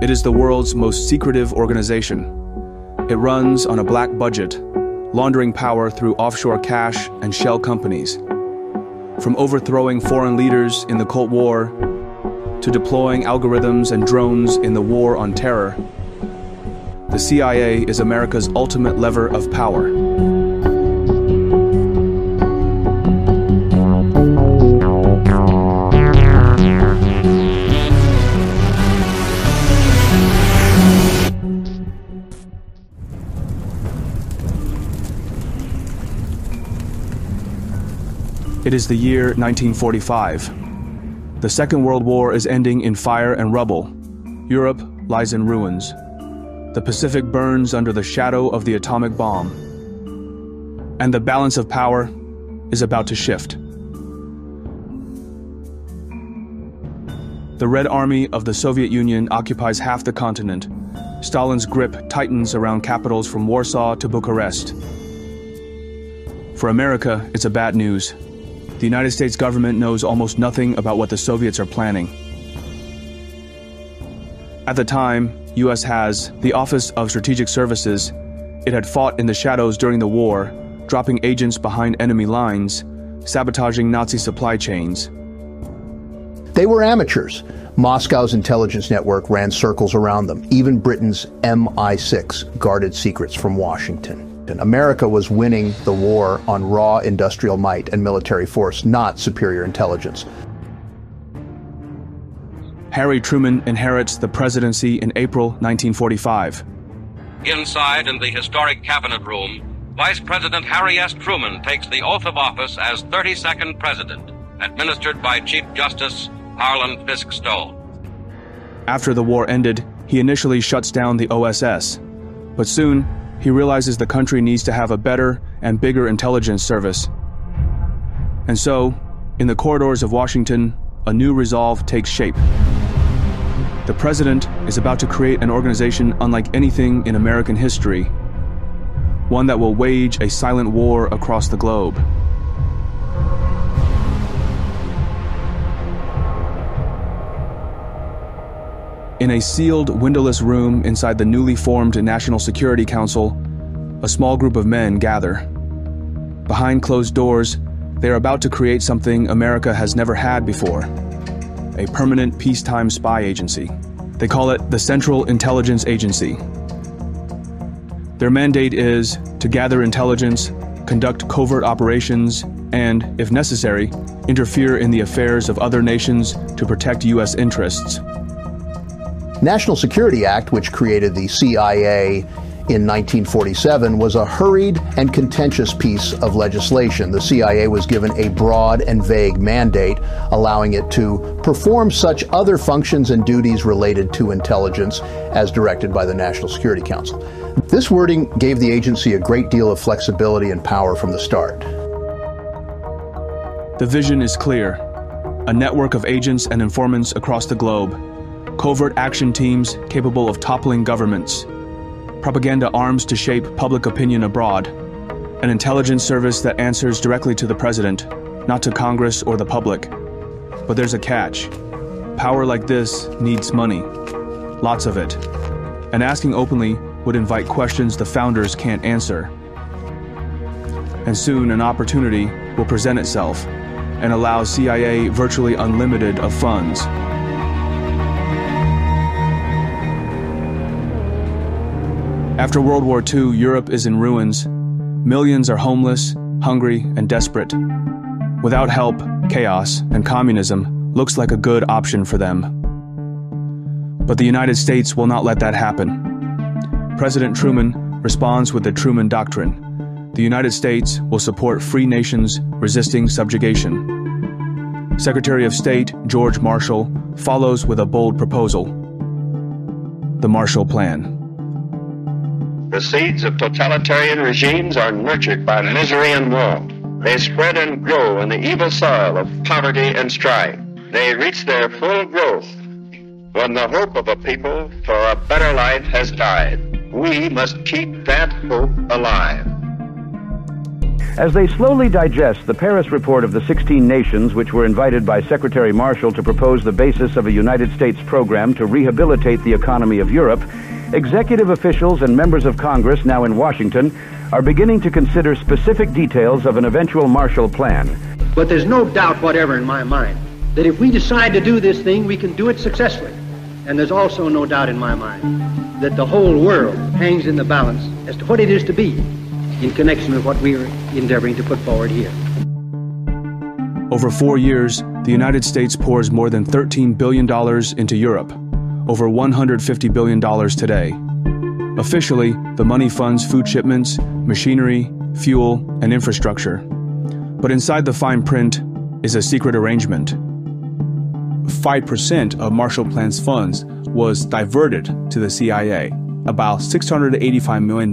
It is the world's most secretive organization. It runs on a black budget, laundering power through offshore cash and shell companies. From overthrowing foreign leaders in the Cold War to deploying algorithms and drones in the war on terror, the CIA is America's ultimate lever of power. It is the year 1945. The Second World War is ending in fire and rubble. Europe lies in ruins. The Pacific burns under the shadow of the atomic bomb. And the balance of power is about to shift. The Red Army of the Soviet Union occupies half the continent. Stalin's grip tightens around capitals from Warsaw to Bucharest. For America, it's a bad news. The United States government knows almost nothing about what the Soviets are planning. At the time, US has the Office of Strategic Services. It had fought in the shadows during the war, dropping agents behind enemy lines, sabotaging Nazi supply chains. They were amateurs. Moscow's intelligence network ran circles around them. Even Britain's MI6 guarded secrets from Washington. America was winning the war on raw industrial might and military force, not superior intelligence. Harry Truman inherits the presidency in April 1945. Inside in the historic cabinet room, Vice President Harry S. Truman takes the oath of office as 32nd President, administered by Chief Justice Harlan Fiske Stone. After the war ended, he initially shuts down the OSS, but soon he realizes the country needs to have a better and bigger intelligence service. And so, in the corridors of Washington, a new resolve takes shape. The president is about to create an organization unlike anything in American history, one that will wage a silent war across the globe. In a sealed, windowless room inside the newly formed National Security Council, a small group of men gather. Behind closed doors, they are about to create something America has never had before a permanent peacetime spy agency. They call it the Central Intelligence Agency. Their mandate is to gather intelligence, conduct covert operations, and, if necessary, interfere in the affairs of other nations to protect U.S. interests. National Security Act, which created the CIA in 1947, was a hurried and contentious piece of legislation. The CIA was given a broad and vague mandate, allowing it to perform such other functions and duties related to intelligence as directed by the National Security Council. This wording gave the agency a great deal of flexibility and power from the start. The vision is clear a network of agents and informants across the globe covert action teams capable of toppling governments, propaganda arms to shape public opinion abroad, an intelligence service that answers directly to the president, not to Congress or the public. But there's a catch. Power like this needs money. Lots of it. And asking openly would invite questions the founders can't answer. And soon an opportunity will present itself and allow CIA virtually unlimited of funds After World War II, Europe is in ruins. Millions are homeless, hungry, and desperate. Without help, chaos, and communism looks like a good option for them. But the United States will not let that happen. President Truman responds with the Truman Doctrine. The United States will support free nations resisting subjugation. Secretary of State George Marshall follows with a bold proposal the Marshall Plan. The seeds of totalitarian regimes are nurtured by misery and war. They spread and grow in the evil soil of poverty and strife. They reach their full growth when the hope of a people for a better life has died. We must keep that hope alive. As they slowly digest the Paris report of the 16 nations which were invited by Secretary Marshall to propose the basis of a United States program to rehabilitate the economy of Europe, executive officials and members of Congress now in Washington are beginning to consider specific details of an eventual Marshall Plan. But there's no doubt whatever in my mind that if we decide to do this thing, we can do it successfully. And there's also no doubt in my mind that the whole world hangs in the balance as to what it is to be in connection with what we are endeavoring to put forward here. Over four years, the United States pours more than $13 billion into Europe, over $150 billion today. Officially, the money funds food shipments, machinery, fuel, and infrastructure. But inside the fine print is a secret arrangement. 5% of Marshall Plan's funds was diverted to the CIA, about $685 million.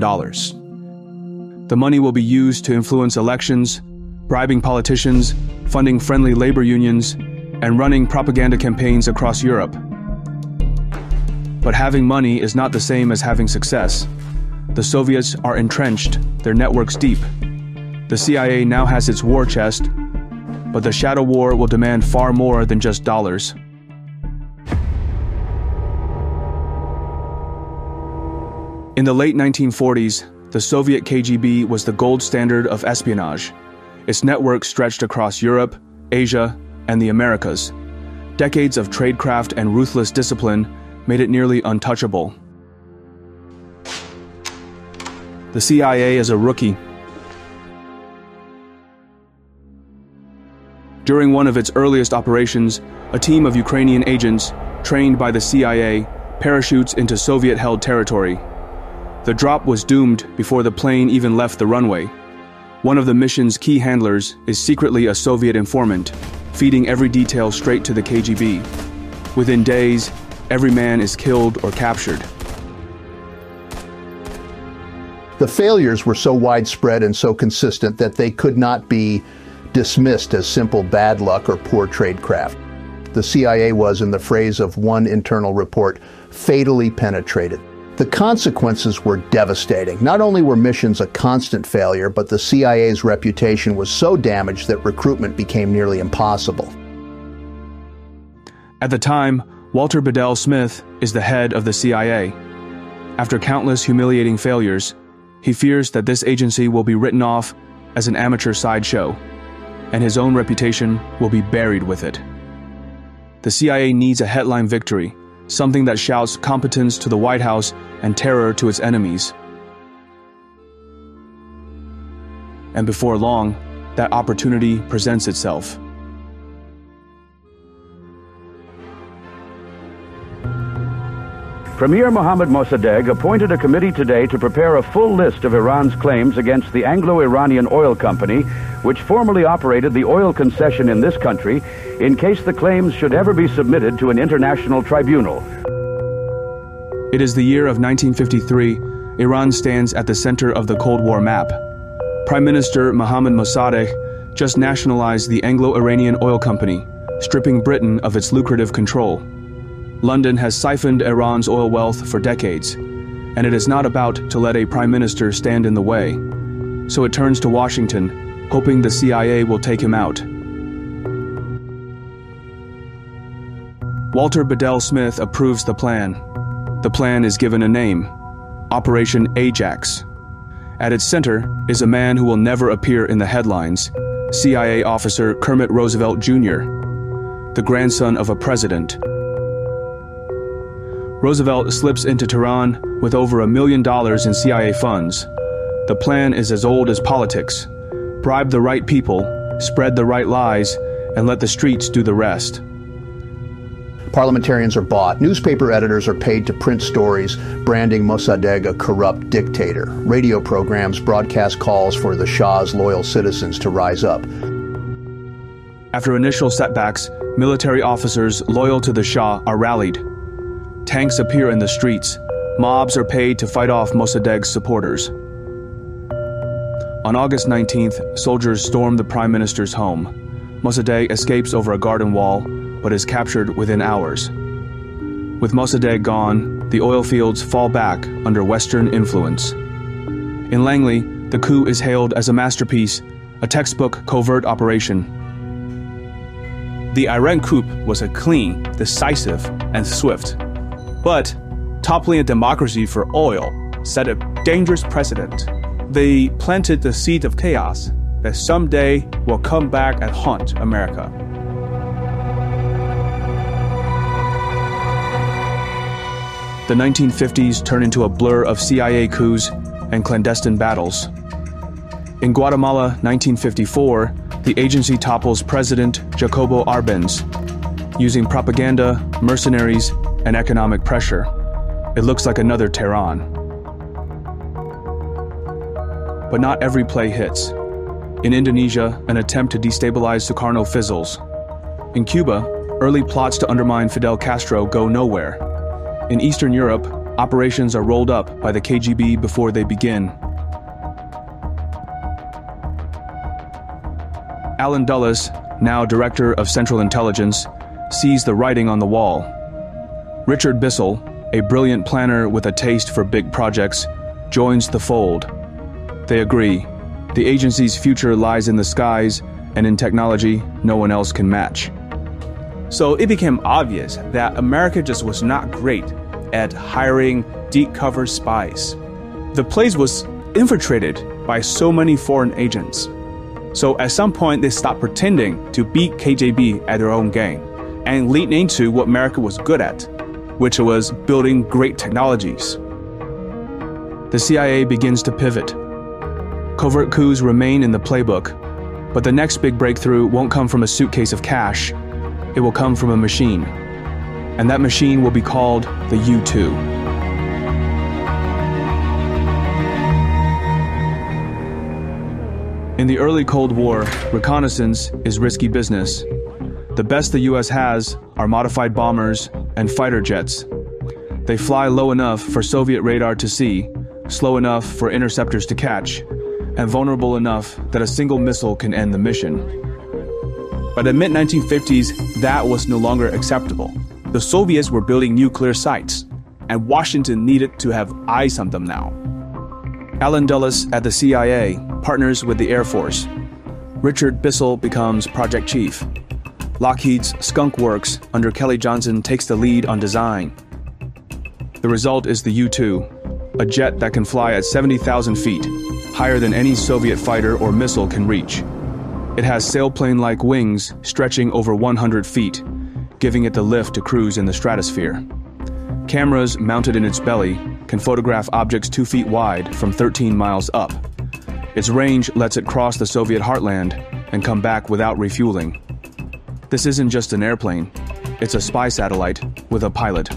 The money will be used to influence elections, bribing politicians, funding friendly labor unions, and running propaganda campaigns across Europe. But having money is not the same as having success. The Soviets are entrenched, their networks deep. The CIA now has its war chest, but the shadow war will demand far more than just dollars. In the late 1940s, the Soviet KGB was the gold standard of espionage. Its network stretched across Europe, Asia, and the Americas. Decades of tradecraft and ruthless discipline made it nearly untouchable. The CIA is a rookie. During one of its earliest operations, a team of Ukrainian agents, trained by the CIA, parachutes into Soviet held territory. The drop was doomed before the plane even left the runway. One of the mission's key handlers is secretly a Soviet informant, feeding every detail straight to the KGB. Within days, every man is killed or captured. The failures were so widespread and so consistent that they could not be dismissed as simple bad luck or poor tradecraft. The CIA was, in the phrase of one internal report, fatally penetrated. The consequences were devastating. Not only were missions a constant failure, but the CIA's reputation was so damaged that recruitment became nearly impossible. At the time, Walter Bedell Smith is the head of the CIA. After countless humiliating failures, he fears that this agency will be written off as an amateur sideshow, and his own reputation will be buried with it. The CIA needs a headline victory something that shouts competence to the White House and terror to its enemies. And before long, that opportunity presents itself. Premier Mohammad Mossadegh appointed a committee today to prepare a full list of Iran's claims against the Anglo-Iranian Oil Company, which formerly operated the oil concession in this country, in case the claims should ever be submitted to an international tribunal. It is the year of 1953. Iran stands at the center of the Cold War map. Prime Minister Mohammad Mossadegh just nationalized the Anglo-Iranian Oil Company, stripping Britain of its lucrative control. London has siphoned Iran's oil wealth for decades, and it is not about to let a prime minister stand in the way. So it turns to Washington, hoping the CIA will take him out. Walter Bedell Smith approves the plan. The plan is given a name Operation Ajax. At its center is a man who will never appear in the headlines CIA officer Kermit Roosevelt Jr., the grandson of a president Roosevelt slips into Tehran with over a million dollars in CIA funds. The plan is as old as politics bribe the right people, spread the right lies, and let the streets do the rest. Parliamentarians are bought. Newspaper editors are paid to print stories branding Mossadegh a corrupt dictator. Radio programs broadcast calls for the Shah's loyal citizens to rise up. After initial setbacks, military officers loyal to the Shah are rallied Tanks appear in the streets. Mobs are paid to fight off Mossadegh's supporters. On August 19th, soldiers storm the Prime Minister's home. Mossadegh escapes over a garden wall, but is captured within hours. With Mossadegh gone, the oil fields fall back under Western influence. In Langley, The coup is hailed as a masterpiece, a textbook covert operation. The Iran coup was a clean, decisive, and swift. But toppling a democracy for oil set a dangerous precedent. They planted the seed of chaos that someday will come back and haunt America. The 1950s turn into a blur of CIA coups and clandestine battles. In Guatemala, 1954, the agency topples President Jacobo Arbenz using propaganda, mercenaries, and economic pressure. It looks like another Tehran. But not every play hits. In Indonesia, an attempt to destabilize Sukarno fizzles. In Cuba, early plots to undermine Fidel Castro go nowhere. In Eastern Europe, operations are rolled up by the KGB before they begin. Allen Dulles, now Director of Central Intelligence, sees the writing on the wall. Richard Bissell, a brilliant planner with a taste for big projects, joins the fold. They agree. The agency's future lies in the skies and in technology no one else can match. So it became obvious that America just was not great at hiring deep cover spies. The place was infiltrated by so many foreign agents. So at some point, they stopped pretending to beat KGB at their own game and leaned into what America was good at, which was building great technologies. The CIA begins to pivot. Covert coups remain in the playbook, but the next big breakthrough won't come from a suitcase of cash. It will come from a machine. And that machine will be called the U 2. In the early Cold War, reconnaissance is risky business. The best the US has are modified bombers and fighter jets. They fly low enough for Soviet radar to see, slow enough for interceptors to catch, and vulnerable enough that a single missile can end the mission. By the mid 1950s, that was no longer acceptable. The Soviets were building nuclear sites, and Washington needed to have eyes on them now. Allen Dulles at the CIA partners with the Air Force. Richard Bissell becomes project chief. Lockheed's Skunk Works under Kelly Johnson takes the lead on design. The result is the U 2, a jet that can fly at 70,000 feet, higher than any Soviet fighter or missile can reach. It has sailplane like wings stretching over 100 feet, giving it the lift to cruise in the stratosphere. Cameras mounted in its belly can photograph objects two feet wide from 13 miles up. Its range lets it cross the Soviet heartland and come back without refueling. This isn't just an airplane, it's a spy satellite with a pilot.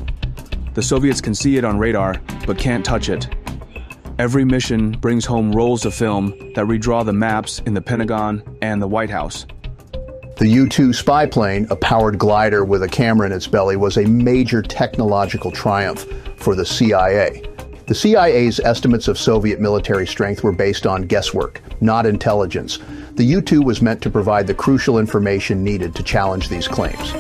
The Soviets can see it on radar, but can't touch it. Every mission brings home rolls of film that redraw the maps in the Pentagon and the White House. The U 2 spy plane, a powered glider with a camera in its belly, was a major technological triumph for the CIA. The CIA's estimates of Soviet military strength were based on guesswork, not intelligence. The U 2 was meant to provide the crucial information needed to challenge these claims.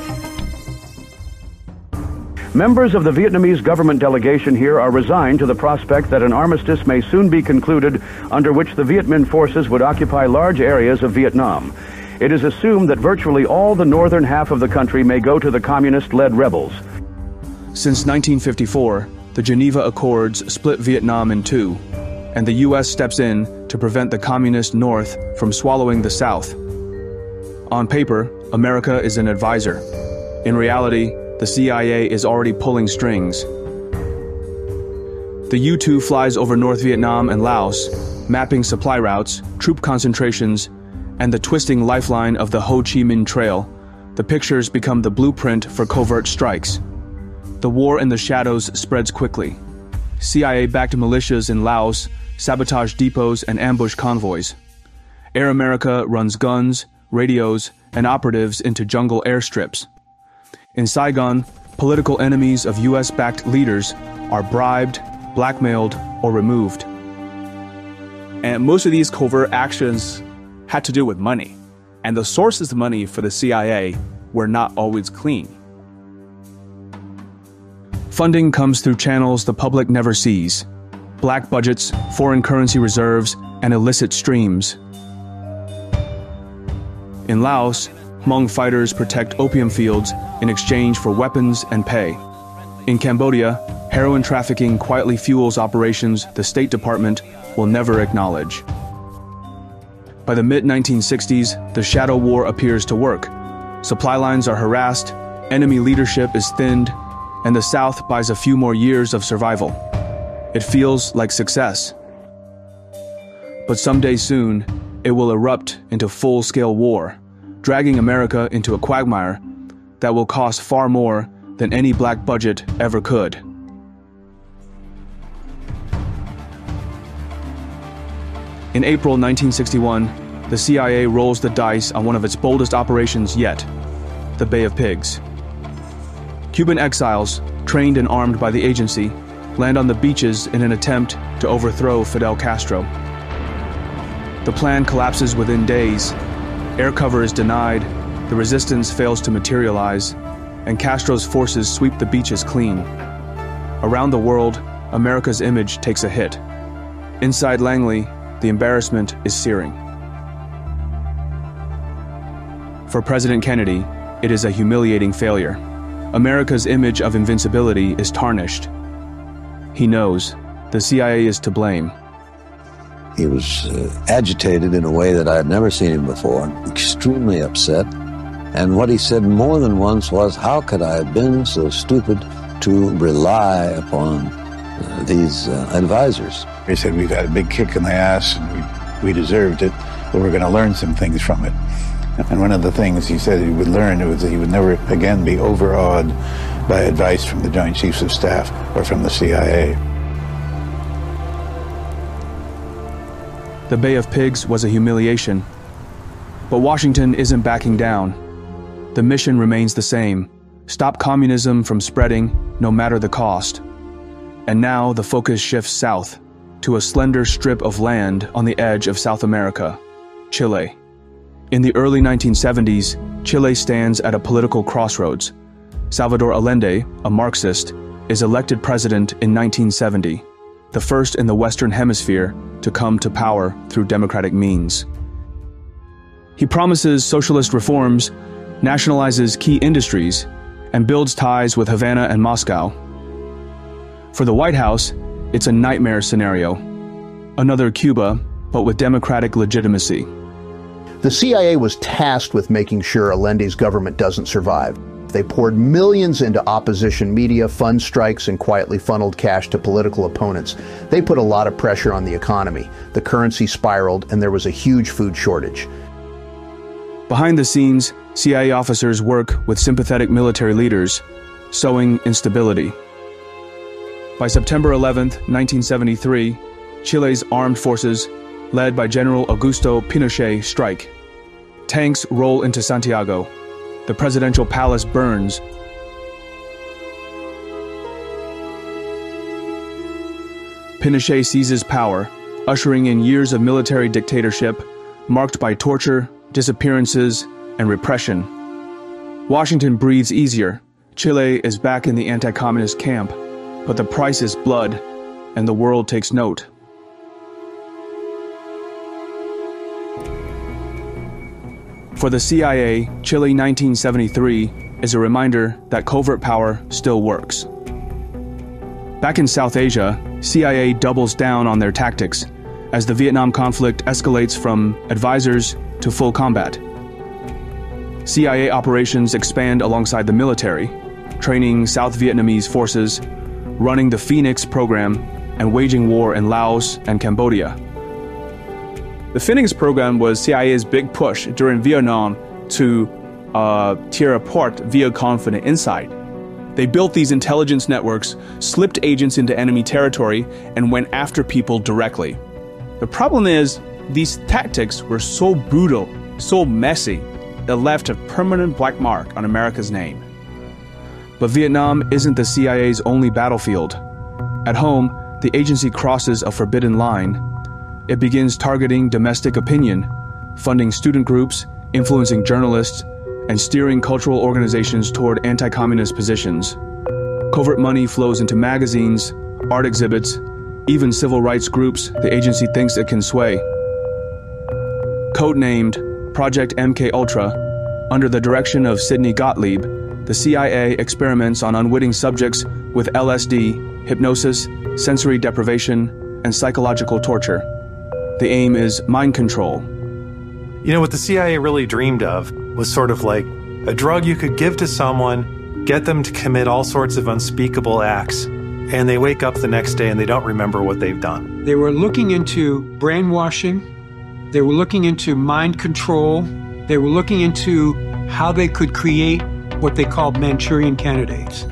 Members of the Vietnamese government delegation here are resigned to the prospect that an armistice may soon be concluded under which the Viet Minh forces would occupy large areas of Vietnam. It is assumed that virtually all the northern half of the country may go to the communist led rebels. Since 1954, the Geneva Accords split Vietnam in two, and the U.S. steps in to prevent the communist North from swallowing the South. On paper, America is an advisor. In reality, the CIA is already pulling strings. The U 2 flies over North Vietnam and Laos, mapping supply routes, troop concentrations, and the twisting lifeline of the Ho Chi Minh Trail. The pictures become the blueprint for covert strikes. The war in the shadows spreads quickly. CIA backed militias in Laos sabotage depots and ambush convoys. Air America runs guns, radios, and operatives into jungle airstrips. In Saigon, political enemies of US backed leaders are bribed, blackmailed, or removed. And most of these covert actions had to do with money. And the sources of money for the CIA were not always clean. Funding comes through channels the public never sees. Black budgets, foreign currency reserves, and illicit streams. In Laos, Hmong fighters protect opium fields in exchange for weapons and pay. In Cambodia, heroin trafficking quietly fuels operations the State Department will never acknowledge. By the mid 1960s, the shadow war appears to work. Supply lines are harassed, enemy leadership is thinned, and the South buys a few more years of survival. It feels like success. But someday soon, it will erupt into full scale war, dragging America into a quagmire that will cost far more than any black budget ever could. In April 1961, the CIA rolls the dice on one of its boldest operations yet the Bay of Pigs. Cuban exiles, trained and armed by the agency, land on the beaches in an attempt to overthrow Fidel Castro. The plan collapses within days. Air cover is denied, the resistance fails to materialize, and Castro's forces sweep the beaches clean. Around the world, America's image takes a hit. Inside Langley, the embarrassment is searing. For President Kennedy, it is a humiliating failure. America's image of invincibility is tarnished. He knows the CIA is to blame. He was uh, agitated in a way that I had never seen him before, extremely upset. And what he said more than once was, How could I have been so stupid to rely upon uh, these uh, advisors? He said, We've had a big kick in the ass and we, we deserved it, but we're going to learn some things from it. And one of the things he said he would learn was that he would never again be overawed by advice from the Joint Chiefs of Staff or from the CIA. The Bay of Pigs was a humiliation. But Washington isn't backing down. The mission remains the same stop communism from spreading, no matter the cost. And now the focus shifts south to a slender strip of land on the edge of South America, Chile. In the early 1970s, Chile stands at a political crossroads. Salvador Allende, a Marxist, is elected president in 1970, the first in the Western Hemisphere to come to power through democratic means. He promises socialist reforms, nationalizes key industries, and builds ties with Havana and Moscow. For the White House, it's a nightmare scenario. Another Cuba, but with democratic legitimacy. The CIA was tasked with making sure Allende's government doesn't survive. They poured millions into opposition media, fund strikes, and quietly funneled cash to political opponents. They put a lot of pressure on the economy. The currency spiraled, and there was a huge food shortage. Behind the scenes, CIA officers work with sympathetic military leaders, sowing instability. By September 11, 1973, Chile's armed forces, led by General Augusto Pinochet, strike. Tanks roll into Santiago. The presidential palace burns. Pinochet seizes power, ushering in years of military dictatorship marked by torture, disappearances, and repression. Washington breathes easier. Chile is back in the anti communist camp, but the price is blood, and the world takes note. For the CIA, Chile 1973 is a reminder that covert power still works. Back in South Asia, CIA doubles down on their tactics as the Vietnam conflict escalates from advisors to full combat. CIA operations expand alongside the military, training South Vietnamese forces, running the Phoenix program, and waging war in Laos and Cambodia. The Phoenix program was CIA's big push during Vietnam to uh, tear apart Vietcong from the inside. They built these intelligence networks, slipped agents into enemy territory, and went after people directly. The problem is, these tactics were so brutal, so messy, that left a permanent black mark on America's name. But Vietnam isn't the CIA's only battlefield. At home, the agency crosses a forbidden line. It begins targeting domestic opinion, funding student groups, influencing journalists, and steering cultural organizations toward anti communist positions. Covert money flows into magazines, art exhibits, even civil rights groups the agency thinks it can sway. Codenamed Project MK Ultra, under the direction of Sidney Gottlieb, the CIA experiments on unwitting subjects with LSD, hypnosis, sensory deprivation, and psychological torture. The aim is mind control. You know, what the CIA really dreamed of was sort of like a drug you could give to someone, get them to commit all sorts of unspeakable acts, and they wake up the next day and they don't remember what they've done. They were looking into brainwashing, they were looking into mind control, they were looking into how they could create what they called Manchurian candidates.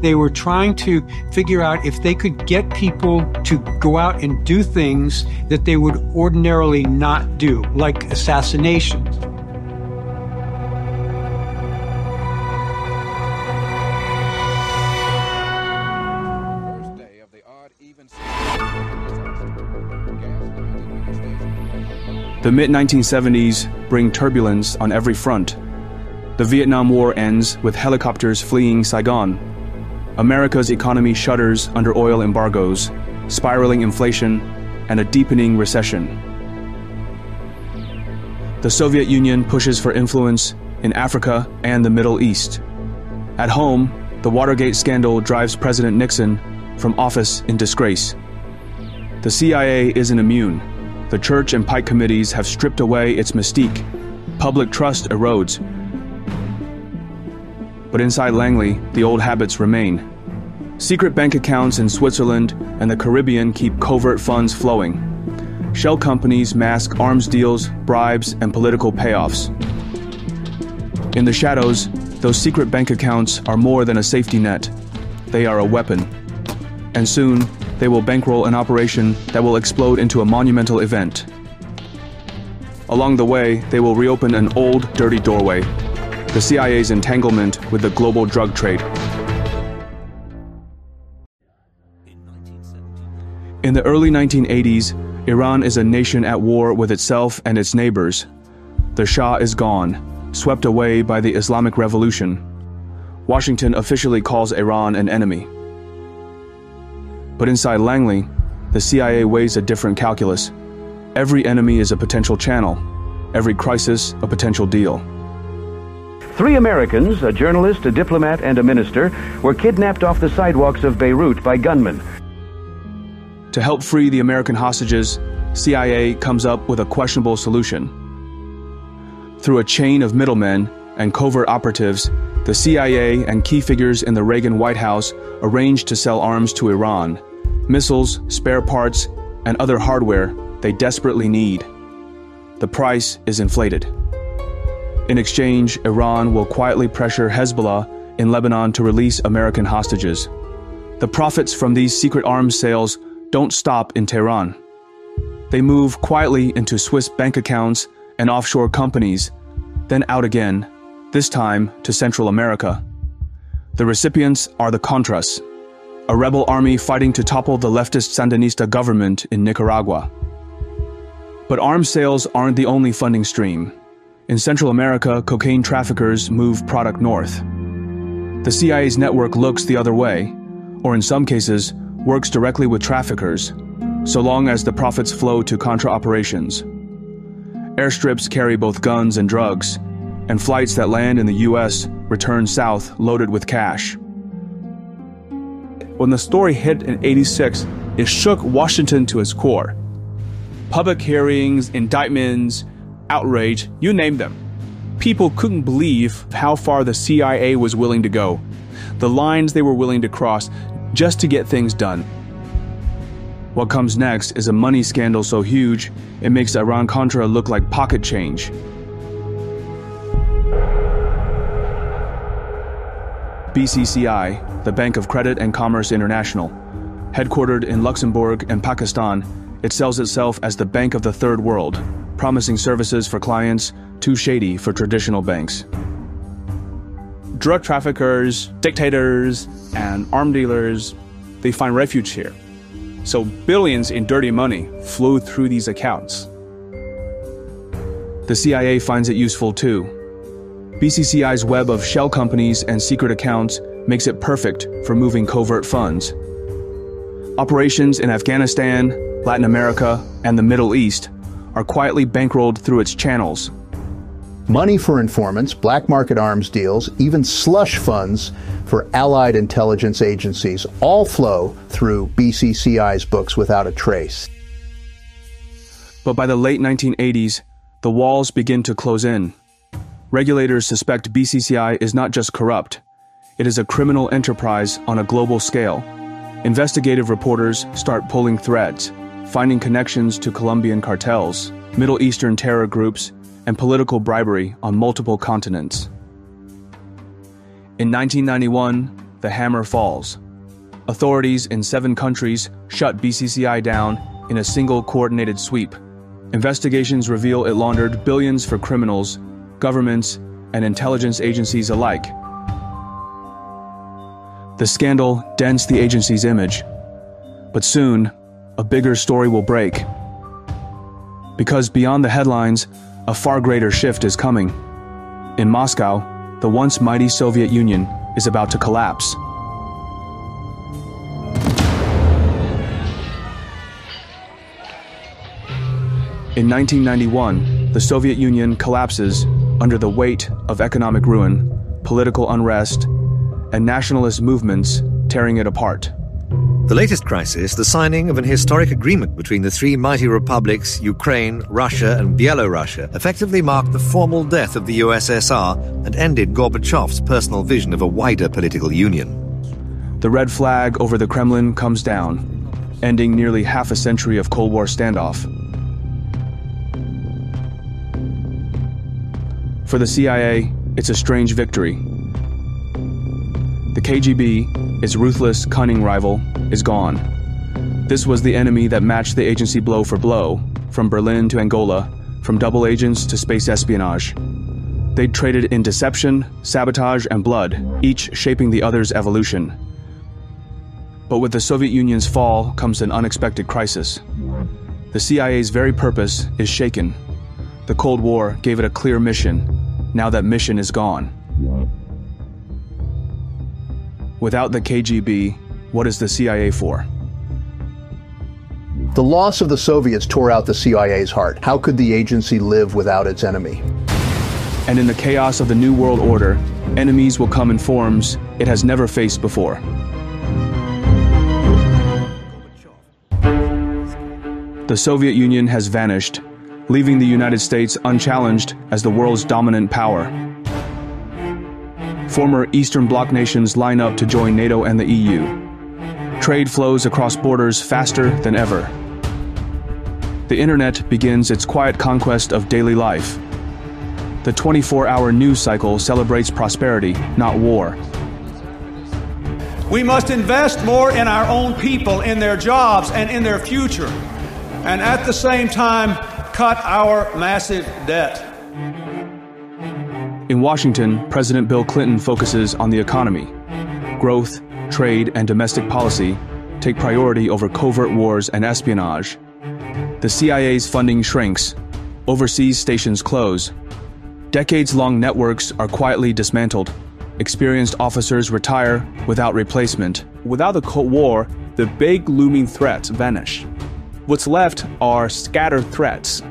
They were trying to figure out if they could get people to go out and do things that they would ordinarily not do, like assassinations. The mid 1970s bring turbulence on every front. The Vietnam War ends with helicopters fleeing Saigon. America's economy shudders under oil embargoes, spiraling inflation, and a deepening recession. The Soviet Union pushes for influence in Africa and the Middle East. At home, the Watergate scandal drives President Nixon from office in disgrace. The CIA isn't immune the church and Pike committees have stripped away its mystique. Public trust erodes. But inside Langley, the old habits remain. Secret bank accounts in Switzerland and the Caribbean keep covert funds flowing. Shell companies mask arms deals, bribes, and political payoffs. In the shadows, those secret bank accounts are more than a safety net. They are a weapon. And soon, they will bankroll an operation that will explode into a monumental event. Along the way, they will reopen an old, dirty doorway the CIA's entanglement with the global drug trade. In the early 1980s, Iran is a nation at war with itself and its neighbors. The Shah is gone, swept away by the Islamic Revolution. Washington officially calls Iran an enemy. But inside Langley, the CIA weighs a different calculus. Every enemy is a potential channel, every crisis a potential deal. Three Americans, a journalist, a diplomat, and a minister, were kidnapped off the sidewalks of Beirut by gunmen. To help free the American hostages, CIA comes up with a questionable solution. Through a chain of middlemen and covert operatives, the CIA and key figures in the Reagan White House arranged to sell arms to Iran missiles, spare parts, and other hardware they desperately need. The price is inflated. In exchange, Iran will quietly pressure Hezbollah in Lebanon to release American hostages. The profits from these secret arms sales don't stop in Tehran. They move quietly into Swiss bank accounts and offshore companies, then out again, this time to Central America. The recipients are the Contras, a rebel army fighting to topple the leftist Sandinista government in Nicaragua. But arms sales aren't the only funding stream. In Central America, cocaine traffickers move product north. The CIA's network looks the other way, or in some cases, works directly with traffickers, so long as the profits flow to Contra operations. Airstrips carry both guns and drugs, and flights that land in the US return south loaded with cash. When the story hit in 86, it shook Washington to its core. Public hearings, indictments, outrage, you name them. People couldn't believe how far the CIA was willing to go, the lines they were willing to cross just to get things done. What comes next is a money scandal so huge it makes Iran Contra look like pocket change. BCCI, the Bank of Credit and Commerce International. Headquartered in Luxembourg and Pakistan, it sells itself as the Bank of the Third World, promising services for clients too shady for traditional banks. Drug traffickers, dictators, and arm dealers, they find refuge here. So billions in dirty money flow through these accounts. The CIA finds it useful too. BCCI's web of shell companies and secret accounts makes it perfect for moving covert funds. Operations in Afghanistan, Latin America, and the Middle East are quietly bankrolled through its channels. Money for informants, black market arms deals, even slush funds for allied intelligence agencies all flow through BCCI's books without a trace. But by the late 1980s, the walls begin to close in. Regulators suspect BCCI is not just corrupt, it is a criminal enterprise on a global scale. Investigative reporters start pulling threads, finding connections to Colombian cartels, Middle Eastern terror groups, and political bribery on multiple continents. In 1991, the hammer falls. Authorities in seven countries shut BCCI down in a single coordinated sweep. Investigations reveal it laundered billions for criminals, governments, and intelligence agencies alike the scandal dents the agency's image. But soon, a bigger story will break. Because beyond the headlines, a far greater shift is coming. In Moscow, the once mighty Soviet Union is about to collapse. In 1991, the Soviet Union collapses under the weight of economic ruin, political unrest, and nationalist movements tearing it apart. The latest crisis, the signing of an historic agreement between the three mighty republics, Ukraine, Russia, and Byelorussia, effectively marked the formal death of the USSR and ended Gorbachev's personal vision of a wider political union. The red flag over the Kremlin comes down, ending nearly half a century of Cold War standoff. For the CIA, it's a strange victory. The KGB, its ruthless, cunning rival, is gone. This was the enemy that matched the agency blow for blow, from Berlin to Angola, from double agents to space espionage. They traded in deception, sabotage, and blood, each shaping the other's evolution. But with the Soviet Union's fall comes an unexpected crisis. The CIA's very purpose is shaken. The Cold War gave it a clear mission. Now that mission is gone. Without the KGB, what is the CIA for? The loss of the Soviets tore out the CIA's heart. How could the agency live without its enemy? And in the chaos of the New World Order, enemies will come in forms it has never faced before. The Soviet Union has vanished, leaving the United States unchallenged as the world's dominant power former Eastern Bloc nations line up to join NATO and the EU. Trade flows across borders faster than ever. The internet begins its quiet conquest of daily life. The 24 hour news cycle celebrates prosperity, not war. We must invest more in our own people, in their jobs, and in their future, and at the same time, cut our massive debt. In Washington, President Bill Clinton focuses on the economy. Growth, trade, and domestic policy take priority over covert wars and espionage. The CIA's funding shrinks, overseas stations close, decades long networks are quietly dismantled, experienced officers retire without replacement. Without the Cold War, the big looming threats vanish. What's left are scattered threats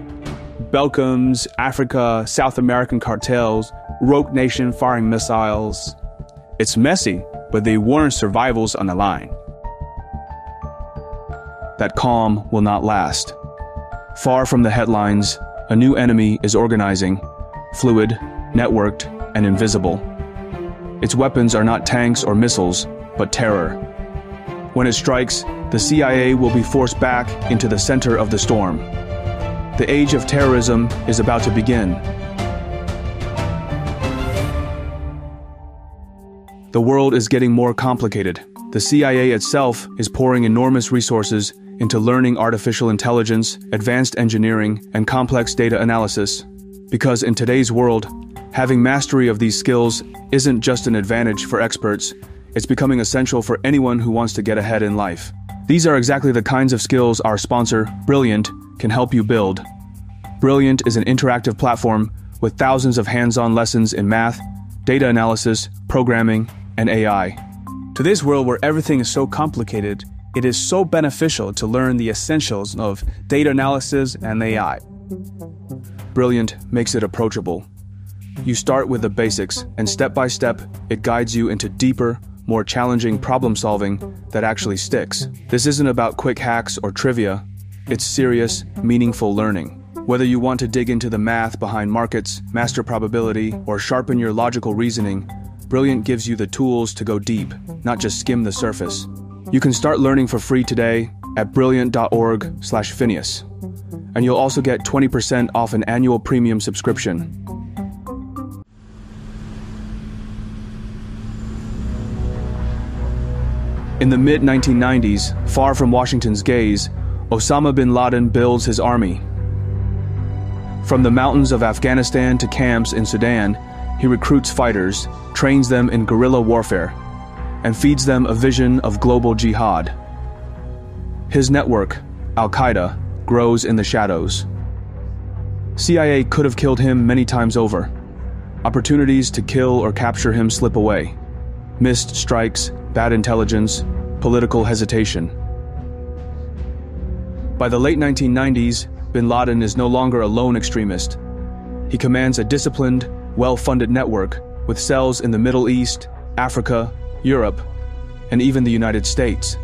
Belgium's, Africa, South American cartels, rogue nation firing missiles. It's messy, but they warn survivals on the line. That calm will not last. Far from the headlines, a new enemy is organizing, fluid, networked, and invisible. Its weapons are not tanks or missiles, but terror. When it strikes, the CIA will be forced back into the center of the storm. The age of terrorism is about to begin, The world is getting more complicated. The CIA itself is pouring enormous resources into learning artificial intelligence, advanced engineering, and complex data analysis. Because in today's world, having mastery of these skills isn't just an advantage for experts, it's becoming essential for anyone who wants to get ahead in life. These are exactly the kinds of skills our sponsor, Brilliant, can help you build. Brilliant is an interactive platform with thousands of hands on lessons in math, data analysis, programming, and AI. To this world where everything is so complicated, it is so beneficial to learn the essentials of data analysis and AI. Brilliant makes it approachable. You start with the basics, and step by step, it guides you into deeper, more challenging problem solving that actually sticks. This isn't about quick hacks or trivia, it's serious, meaningful learning. Whether you want to dig into the math behind markets, master probability, or sharpen your logical reasoning, Brilliant gives you the tools to go deep, not just skim the surface. You can start learning for free today at brilliant.org/phineas. And you'll also get 20% off an annual premium subscription. In the mid 1990s, far from Washington's gaze, Osama bin Laden builds his army. From the mountains of Afghanistan to camps in Sudan, he recruits fighters, trains them in guerrilla warfare, and feeds them a vision of global jihad. His network, Al Qaeda, grows in the shadows. CIA could have killed him many times over. Opportunities to kill or capture him slip away. Missed strikes, bad intelligence, political hesitation. By the late 1990s, bin Laden is no longer a lone extremist. He commands a disciplined, well funded network with cells in the Middle East, Africa, Europe, and even the United States.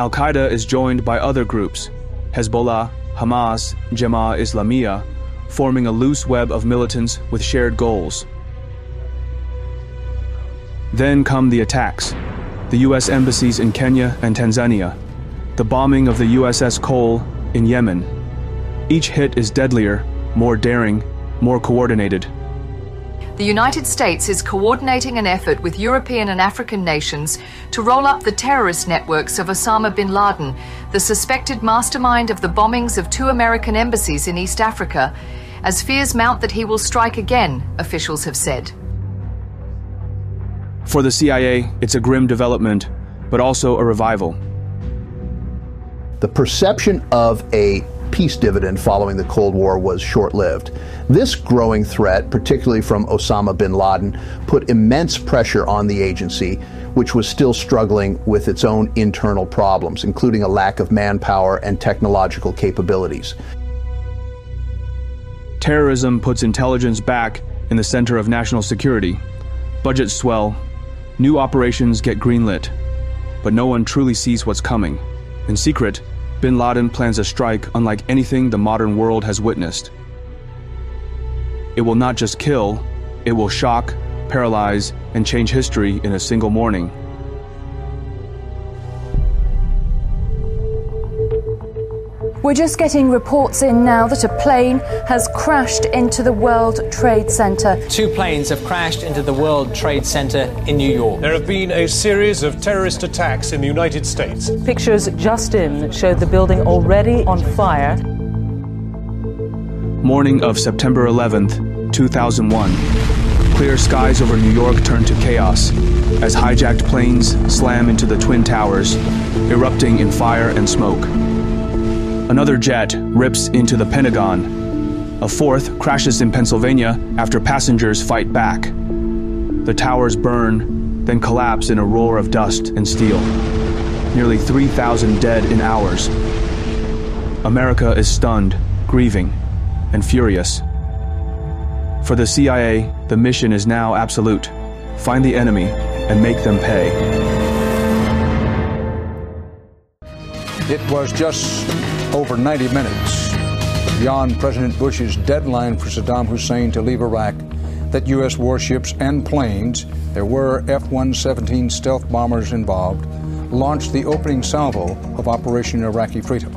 Al Qaeda is joined by other groups Hezbollah, Hamas, Jemaah Islamiyah, forming a loose web of militants with shared goals. Then come the attacks the U.S. embassies in Kenya and Tanzania, the bombing of the USS Cole in Yemen. Each hit is deadlier, more daring, more coordinated the United States is coordinating an effort with European and African nations to roll up the terrorist networks of Osama bin Laden, the suspected mastermind of the bombings of two American embassies in East Africa, as fears mount that he will strike again, officials have said. For the CIA, it's a grim development, but also a revival. The perception of a peace dividend following the Cold War was short lived. This growing threat, particularly from Osama bin Laden, put immense pressure on the agency, which was still struggling with its own internal problems, including a lack of manpower and technological capabilities. Terrorism puts intelligence back in the center of national security. Budgets swell, new operations get greenlit, but no one truly sees what's coming. In secret, bin Laden plans a strike unlike anything the modern world has witnessed. It will not just kill, it will shock, paralyze, and change history in a single morning. We're just getting reports in now that a plane has crashed into the World Trade Center. Two planes have crashed into the World Trade Center in New York. There have been a series of terrorist attacks in the United States. Pictures just in showed the building already on fire. Morning of September 11th, 2001. Clear skies over New York turn to chaos as hijacked planes slam into the Twin Towers, erupting in fire and smoke. Another jet rips into the Pentagon. A fourth crashes in Pennsylvania after passengers fight back. The towers burn, then collapse in a roar of dust and steel. Nearly 3,000 dead in hours. America is stunned, grieving, and furious. For the CIA, the mission is now absolute find the enemy and make them pay. It was just over 90 minutes beyond President Bush's deadline for Saddam Hussein to leave Iraq that U.S. warships and planes, there were F 117 stealth bombers involved, launched the opening salvo of Operation Iraqi Freedom.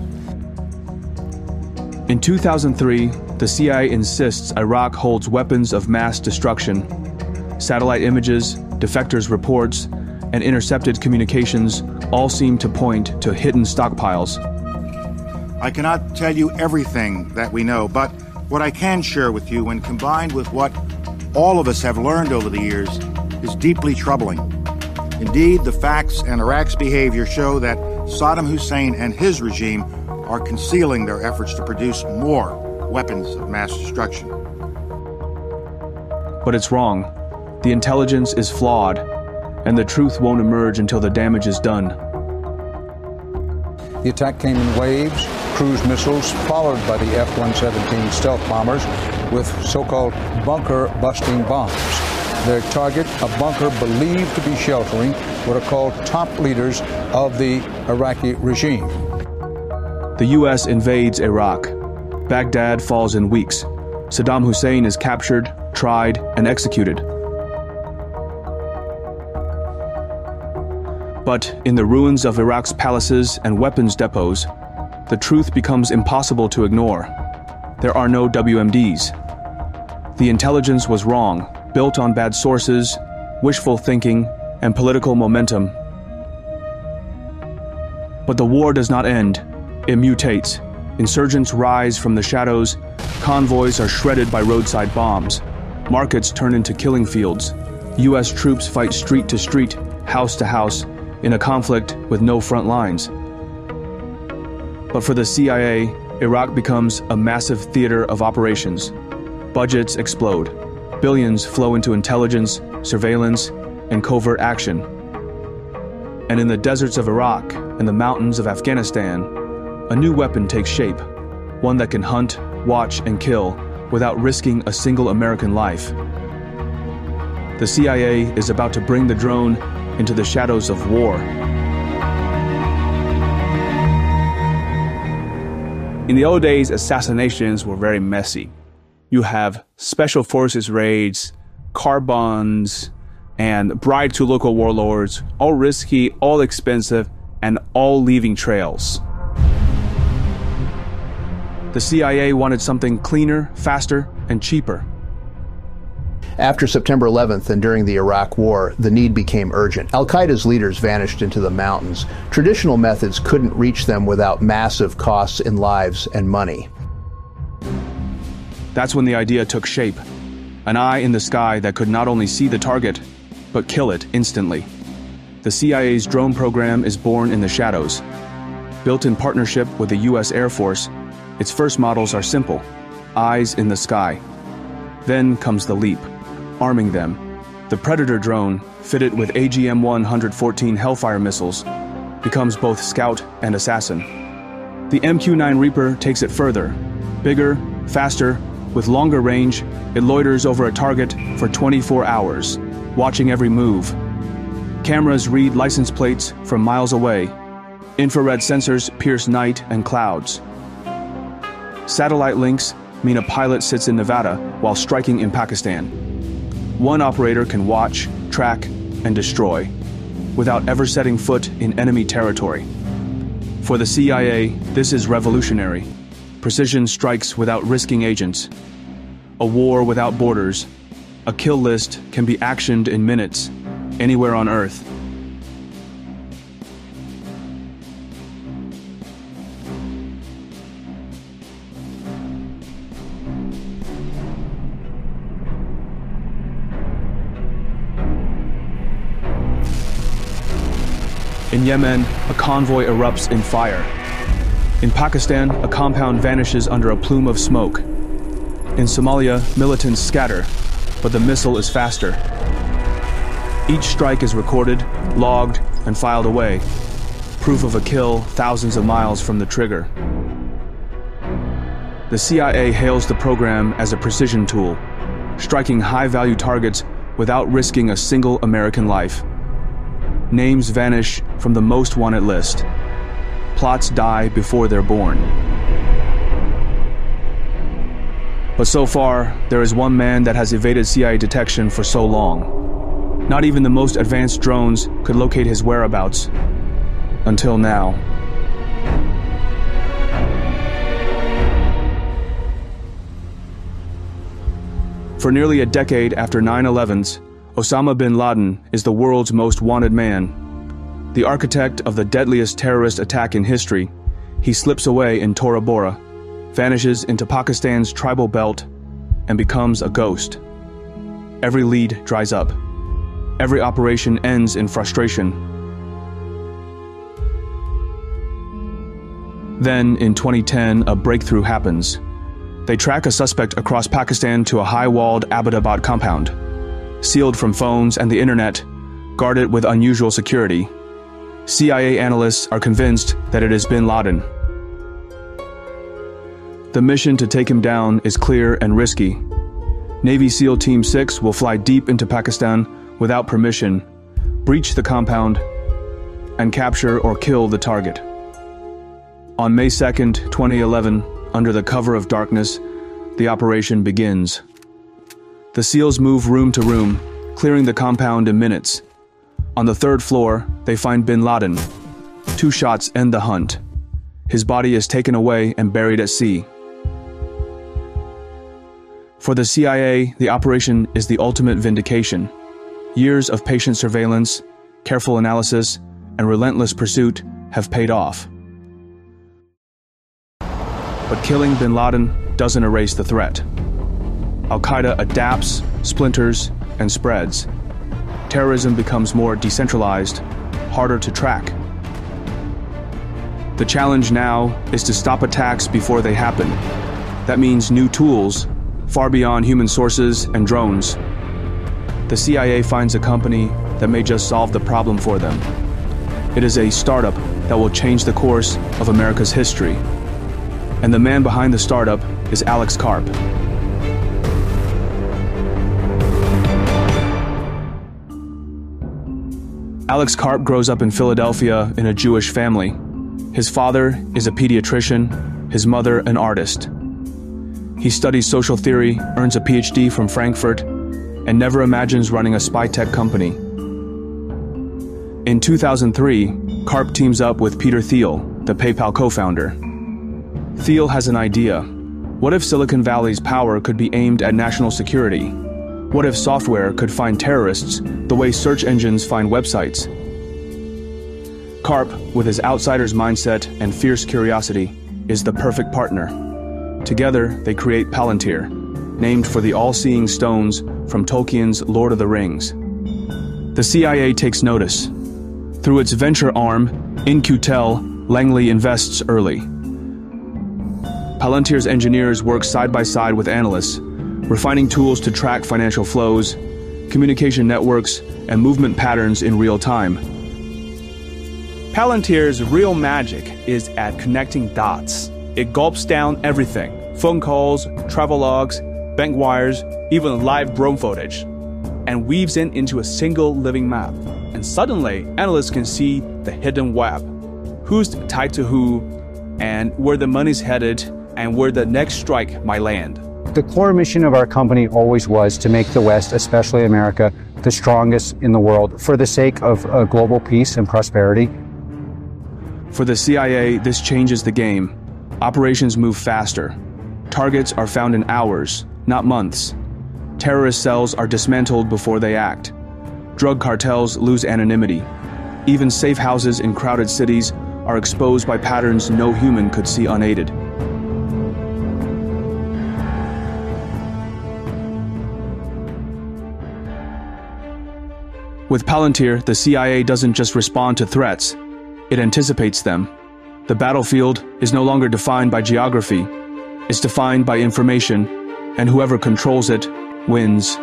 In 2003, the CIA insists Iraq holds weapons of mass destruction. Satellite images, defectors' reports, and intercepted communications all seem to point to hidden stockpiles I cannot tell you everything that we know, but what I can share with you, when combined with what all of us have learned over the years, is deeply troubling. Indeed, the facts and Iraq's behavior show that Saddam Hussein and his regime are concealing their efforts to produce more weapons of mass destruction. But it's wrong. The intelligence is flawed, and the truth won't emerge until the damage is done. The attack came in waves, cruise missiles, followed by the F 117 stealth bombers with so called bunker busting bombs. Their target, a bunker believed to be sheltering what are called top leaders of the Iraqi regime. The U.S. invades Iraq. Baghdad falls in weeks. Saddam Hussein is captured, tried, and executed. But in the ruins of Iraq's palaces and weapons depots, the truth becomes impossible to ignore. There are no WMDs. The intelligence was wrong, built on bad sources, wishful thinking, and political momentum. But the war does not end, it mutates. Insurgents rise from the shadows, convoys are shredded by roadside bombs, markets turn into killing fields. U.S. troops fight street to street, house to house, in a conflict with no front lines. But for the CIA, Iraq becomes a massive theater of operations. Budgets explode. Billions flow into intelligence, surveillance, and covert action. And in the deserts of Iraq and the mountains of Afghanistan, a new weapon takes shape, one that can hunt, watch, and kill without risking a single American life. The CIA is about to bring the drone into the shadows of war. In the old days, assassinations were very messy. You have special forces raids, car bonds, and bribes to local warlords, all risky, all expensive, and all leaving trails. The CIA wanted something cleaner, faster, and cheaper. After September 11th and during the Iraq War, the need became urgent. Al Qaeda's leaders vanished into the mountains. Traditional methods couldn't reach them without massive costs in lives and money. That's when the idea took shape an eye in the sky that could not only see the target, but kill it instantly. The CIA's drone program is born in the shadows. Built in partnership with the U.S. Air Force, its first models are simple eyes in the sky. Then comes the leap, arming them. The Predator drone, fitted with AGM 114 Hellfire missiles, becomes both scout and assassin. The MQ 9 Reaper takes it further. Bigger, faster, with longer range, it loiters over a target for 24 hours, watching every move. Cameras read license plates from miles away. Infrared sensors pierce night and clouds. Satellite links mean a pilot sits in Nevada while striking in Pakistan. One operator can watch, track, and destroy without ever setting foot in enemy territory. For the CIA, this is revolutionary. Precision strikes without risking agents. A war without borders. A kill list can be actioned in minutes, anywhere on Earth. Yemen, a convoy erupts in fire. In Pakistan, a compound vanishes under a plume of smoke. In Somalia, militants scatter, but the missile is faster. Each strike is recorded, logged, and filed away. Proof of a kill thousands of miles from the trigger. The CIA hails the program as a precision tool, striking high value targets without risking a single American life. Names vanish from the most wanted list. Plots die before they're born. But so far, there is one man that has evaded CIA detection for so long. Not even the most advanced drones could locate his whereabouts. Until now. For nearly a decade after 9 11's, Osama bin Laden is the world's most wanted man. The architect of the deadliest terrorist attack in history, he slips away in Tora Bora, vanishes into Pakistan's tribal belt, and becomes a ghost. Every lead dries up. Every operation ends in frustration. Then, in 2010, a breakthrough happens. They track a suspect across Pakistan to a high walled Abbottabad compound sealed from phones and the internet, guarded with unusual security. CIA analysts are convinced that it is bin Laden. The mission to take him down is clear and risky. Navy SEAL Team 6 will fly deep into Pakistan without permission, breach the compound, and capture or kill the target. On May 2, 2011, under the cover of darkness, the operation begins. The SEALs move room to room, clearing the compound in minutes. On the third floor, they find bin Laden. Two shots end the hunt. His body is taken away and buried at sea. For the CIA, the operation is the ultimate vindication. Years of patient surveillance, careful analysis, and relentless pursuit have paid off. But killing bin Laden doesn't erase the threat. Al Qaeda adapts, splinters, and spreads. Terrorism becomes more decentralized, harder to track. The challenge now is to stop attacks before they happen. That means new tools, far beyond human sources and drones. The CIA finds a company that may just solve the problem for them. It is a startup that will change the course of America's history. And the man behind the startup is Alex Karp. Alex Karp grows up in Philadelphia in a Jewish family. His father is a pediatrician, his mother, an artist. He studies social theory, earns a PhD from Frankfurt, and never imagines running a spy tech company. In 2003, Karp teams up with Peter Thiel, the PayPal co founder. Thiel has an idea. What if Silicon Valley's power could be aimed at national security? What if software could find terrorists the way search engines find websites? Karp, with his outsider's mindset and fierce curiosity, is the perfect partner. Together, they create Palantir, named for the all seeing stones from Tolkien's Lord of the Rings. The CIA takes notice. Through its venture arm, In-Q-Tel, Langley invests early. Palantir's engineers work side by side with analysts refining tools to track financial flows, communication networks, and movement patterns in real time. Palantir's real magic is at connecting dots. It gulps down everything phone calls, travel logs, bank wires, even live drone footage and weaves it into a single living map. And suddenly, analysts can see the hidden web who's tied to who, and where the money's headed, and where the next strike might land. The core mission of our company always was to make the West, especially America, the strongest in the world for the sake of uh, global peace and prosperity. For the CIA, this changes the game. Operations move faster. Targets are found in hours, not months. Terrorist cells are dismantled before they act. Drug cartels lose anonymity. Even safe houses in crowded cities are exposed by patterns no human could see unaided. With Palantir, the CIA doesn't just respond to threats, it anticipates them. The battlefield is no longer defined by geography, it's defined by information, and whoever controls it wins.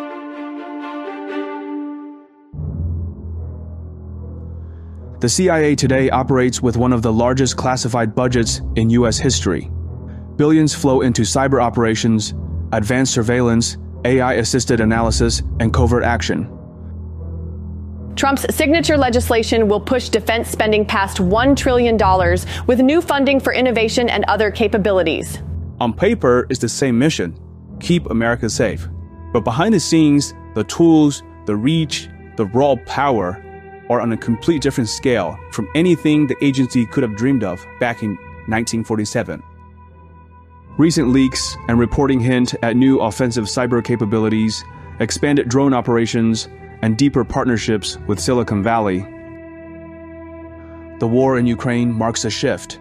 The CIA today operates with one of the largest classified budgets in U.S. history. Billions flow into cyber operations, advanced surveillance, AI assisted analysis, and covert action. Trump's signature legislation will push defense spending past $1 trillion with new funding for innovation and other capabilities. On paper, it's the same mission keep America safe. But behind the scenes, the tools, the reach, the raw power are on a complete different scale from anything the agency could have dreamed of back in 1947. Recent leaks and reporting hint at new offensive cyber capabilities, expanded drone operations, and deeper partnerships with Silicon Valley. The war in Ukraine marks a shift.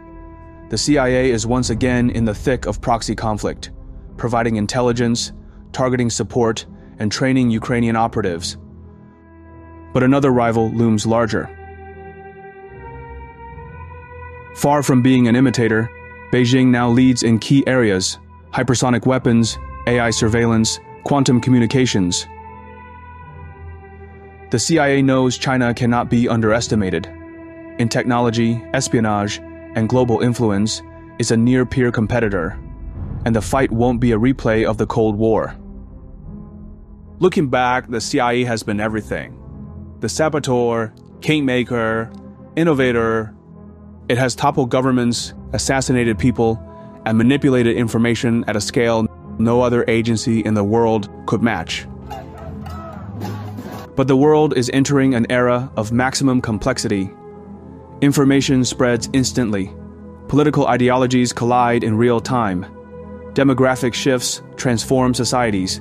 The CIA is once again in the thick of proxy conflict, providing intelligence, targeting support, and training Ukrainian operatives. But another rival looms larger. Far from being an imitator, Beijing now leads in key areas hypersonic weapons, AI surveillance, quantum communications. The CIA knows China cannot be underestimated. in technology, espionage, and global influence is a near peer competitor, and the fight won't be a replay of the Cold War. Looking back, the CIA has been everything the saboteur, kingmaker, innovator. It has toppled governments, assassinated people, and manipulated information at a scale no other agency in the world could match. But the world is entering an era of maximum complexity. Information spreads instantly. Political ideologies collide in real time. Demographic shifts transform societies.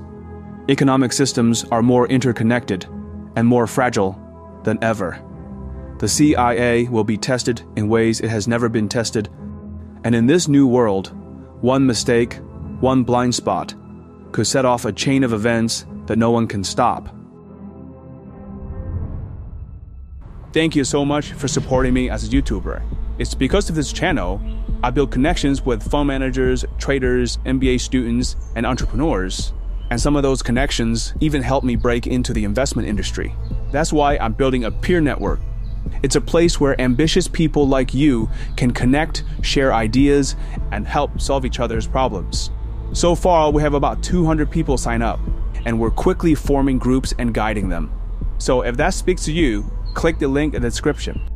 Economic systems are more interconnected and more fragile than ever. The CIA will be tested in ways it has never been tested. And in this new world, one mistake, one blind spot, could set off a chain of events that no one can stop. Thank you so much for supporting me as a YouTuber. It's because of this channel I build connections with fund managers, traders, MBA students, and entrepreneurs. And some of those connections even helped me break into the investment industry. That's why I'm building a peer network it's a place where ambitious people like you can connect, share ideas, and help solve each other's problems. So far, we have about 200 people sign up, and we're quickly forming groups and guiding them. So if that speaks to you, click the link in the description.